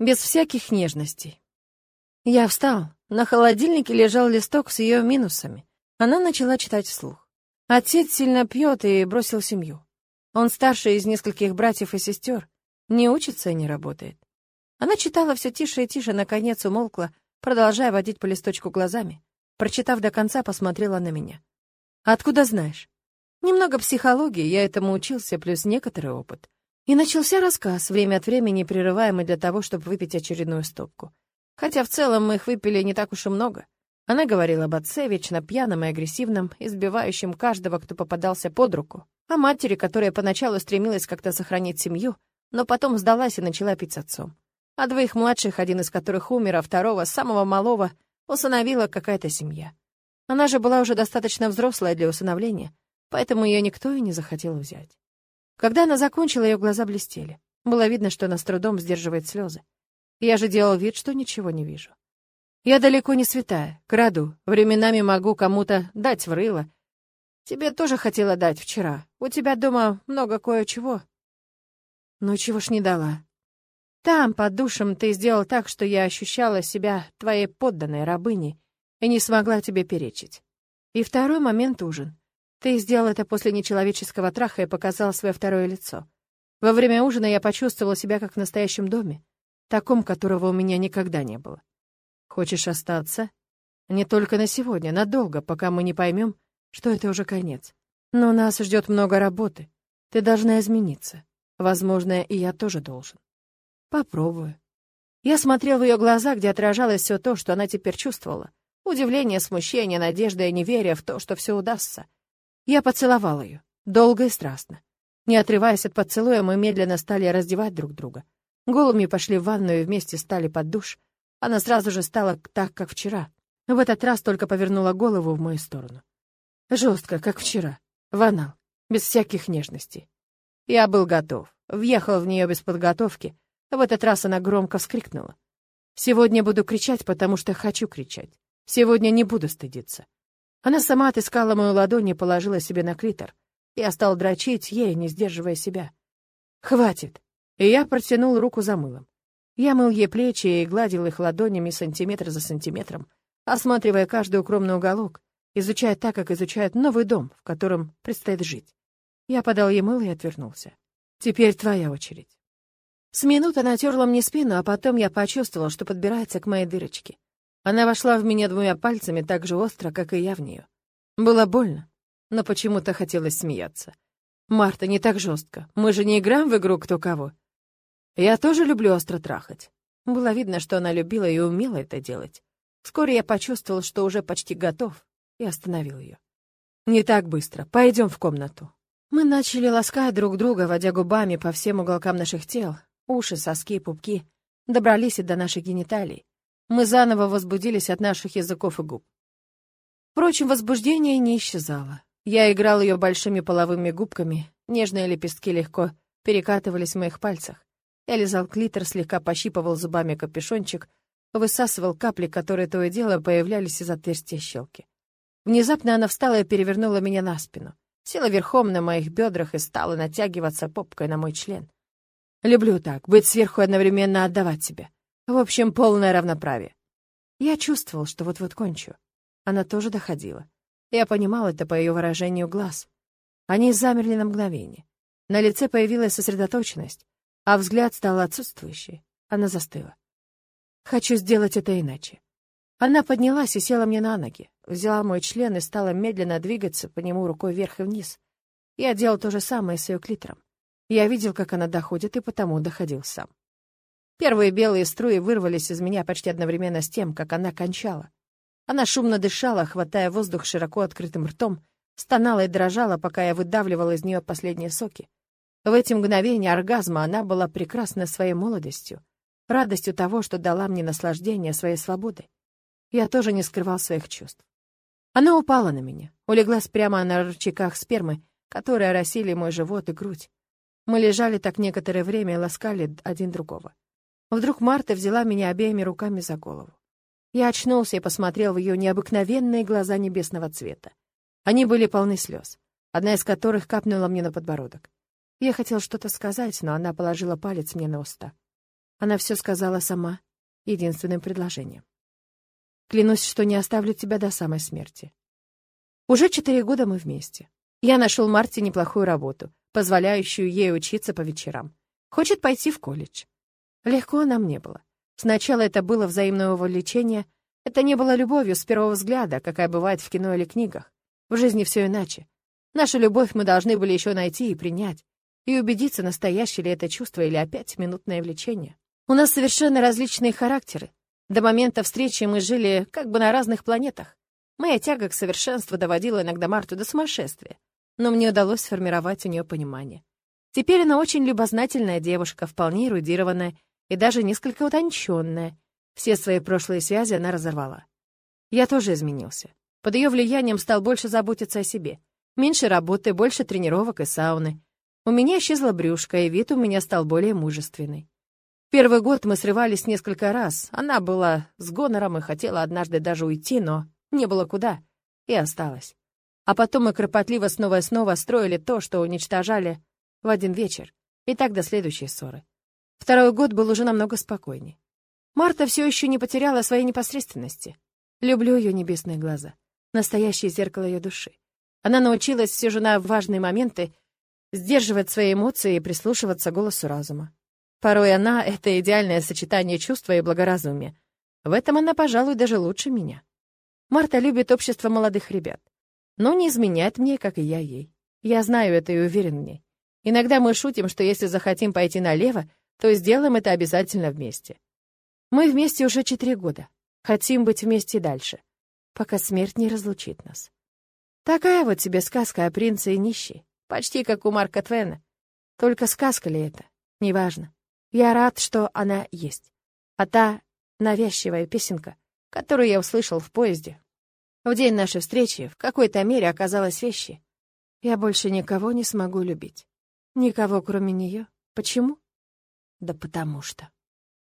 без всяких нежностей. Я встал. На холодильнике лежал листок с ее минусами. Она начала читать вслух. Отец сильно пьет и бросил семью. Он старший из нескольких братьев и сестер, не учится и не работает. Она читала все тише и тише, наконец умолкла, продолжая водить по листочку глазами. Прочитав до конца, посмотрела на меня. «Откуда знаешь?» «Немного психологии, я этому учился, плюс некоторый опыт». И начался рассказ, время от времени прерываемый для того, чтобы выпить очередную стопку. Хотя в целом мы их выпили не так уж и много. Она говорила об отце, вечно пьяном и агрессивном, избивающем каждого, кто попадался под руку, о матери, которая поначалу стремилась как-то сохранить семью, но потом сдалась и начала пить с отцом. А двоих младших, один из которых умер, а второго, самого малого, усыновила какая-то семья. Она же была уже достаточно взрослая для усыновления, поэтому ее никто и не захотел взять. Когда она закончила, ее глаза блестели. Было видно, что она с трудом сдерживает слезы. Я же делал вид, что ничего не вижу. Я далеко не святая, краду, временами могу кому-то дать в рыло. Тебе тоже хотела дать вчера. У тебя дома много кое-чего. Ну чего ж не дала? Там, под душем, ты сделал так, что я ощущала себя твоей подданной рабыней и не смогла тебе перечить. И второй момент — ужин. Ты сделал это после нечеловеческого траха и показал свое второе лицо. Во время ужина я почувствовала себя как в настоящем доме, таком, которого у меня никогда не было. Хочешь остаться? Не только на сегодня, надолго, пока мы не поймем, что это уже конец. Но нас ждет много работы. Ты должна измениться. Возможно, и я тоже должен. Попробую. Я смотрел в ее глаза, где отражалось все то, что она теперь чувствовала. Удивление, смущение, надежда и неверие в то, что все удастся. Я поцеловал ее, долго и страстно. Не отрываясь от поцелуя, мы медленно стали раздевать друг друга. Голыми пошли в ванную и вместе стали под душ — она сразу же стала так, как вчера. В этот раз только повернула голову в мою сторону. Жестко, как вчера. Ванал, без всяких нежностей. Я был готов. Въехал в нее без подготовки. В этот раз она громко вскрикнула. Сегодня буду кричать, потому что хочу кричать. Сегодня не буду стыдиться. Она сама отыскала мою ладонь и положила себе на клитор. Я стал дрочить ей, не сдерживая себя. «Хватит!» И я протянул руку за мылом. Я мыл ей плечи и гладил их ладонями сантиметр за сантиметром, осматривая каждый укромный уголок, изучая так, как изучают новый дом, в котором предстоит жить. Я подал ей мыло и отвернулся. «Теперь твоя очередь». С минуты она терла мне спину, а потом я почувствовал, что подбирается к моей дырочке. Она вошла в меня двумя пальцами так же остро, как и я в нее. Было больно, но почему-то хотелось смеяться. «Марта, не так жестко. Мы же не играем в игру кто кого. Я тоже люблю остро трахать. Было видно, что она любила и умела это делать. Вскоре я почувствовал, что уже почти готов, и остановил ее. «Не так быстро. Пойдем в комнату». Мы начали ласкать друг друга, водя губами по всем уголкам наших тел, уши, соски, пупки, добрались и до наших гениталий. Мы заново возбудились от наших языков и губ. Впрочем, возбуждение не исчезало. Я играл ее большими половыми губками, нежные лепестки легко перекатывались в моих пальцах. Я лизал клитор, слегка пощипывал зубами капюшончик, высасывал капли, которые то и дело появлялись из отверстия щелки. Внезапно она встала и перевернула меня на спину. Села верхом на моих бедрах и стала натягиваться попкой на мой член. Люблю так, быть сверху одновременно отдавать себя. В общем, полное равноправие. Я чувствовал, что вот-вот кончу. Она тоже доходила. Я понимал это по ее выражению глаз. Они замерли на мгновение. На лице появилась сосредоточенность а взгляд стал отсутствующий. Она застыла. «Хочу сделать это иначе». Она поднялась и села мне на ноги, взяла мой член и стала медленно двигаться по нему рукой вверх и вниз. Я делал то же самое с ее клитором. Я видел, как она доходит, и потому доходил сам. Первые белые струи вырвались из меня почти одновременно с тем, как она кончала. Она шумно дышала, хватая воздух широко открытым ртом, стонала и дрожала, пока я выдавливал из нее последние соки. В эти мгновения оргазма она была прекрасна своей молодостью, радостью того, что дала мне наслаждение своей свободой. Я тоже не скрывал своих чувств. Она упала на меня, улеглась прямо на ручейках спермы, которые оросили мой живот и грудь. Мы лежали так некоторое время и ласкали один другого. Вдруг Марта взяла меня обеими руками за голову. Я очнулся и посмотрел в ее необыкновенные глаза небесного цвета. Они были полны слез, одна из которых капнула мне на подбородок. Я хотел что-то сказать, но она положила палец мне на уста. Она все сказала сама, единственным предложением. Клянусь, что не оставлю тебя до самой смерти. Уже четыре года мы вместе. Я нашел Марте неплохую работу, позволяющую ей учиться по вечерам. Хочет пойти в колледж. Легко нам не было. Сначала это было взаимное увлечение, это не было любовью с первого взгляда, какая бывает в кино или книгах. В жизни все иначе. Нашу любовь мы должны были еще найти и принять, и убедиться, настоящее ли это чувство или опять минутное влечение. У нас совершенно различные характеры. До момента встречи мы жили как бы на разных планетах. Моя тяга к совершенству доводила иногда Марту до сумасшествия, но мне удалось сформировать у нее понимание. Теперь она очень любознательная девушка, вполне эрудированная и даже несколько утонченная. Все свои прошлые связи она разорвала. Я тоже изменился. Под ее влиянием стал больше заботиться о себе. Меньше работы, больше тренировок и сауны. У меня исчезла брюшка, и вид у меня стал более мужественный. Первый год мы срывались несколько раз. Она была с гонором и хотела однажды даже уйти, но не было куда. И осталась. А потом мы кропотливо снова и снова строили то, что уничтожали в один вечер. И так до следующей ссоры. Второй год был уже намного спокойнее. Марта все еще не потеряла своей непосредственности. Люблю ее небесные глаза. Настоящее зеркало ее души. Она научилась все же на важные моменты сдерживать свои эмоции и прислушиваться голосу разума. Порой она — это идеальное сочетание чувства и благоразумия. В этом она, пожалуй, даже лучше меня. Марта любит общество молодых ребят, но не изменяет мне, как и я ей. Я знаю это и уверен в ней. Иногда мы шутим, что если захотим пойти налево, то сделаем это обязательно вместе. Мы вместе уже четыре года. Хотим быть вместе дальше, пока смерть не разлучит нас. Такая вот тебе сказка о принце и нищей, почти как у Марка Твена. Только сказка ли это? Неважно. Я рад, что она есть. А та навязчивая песенка, которую я услышал в поезде, в день нашей встречи в какой-то мере оказалась вещи. Я больше никого не смогу любить. Никого, кроме нее. Почему? Да потому что.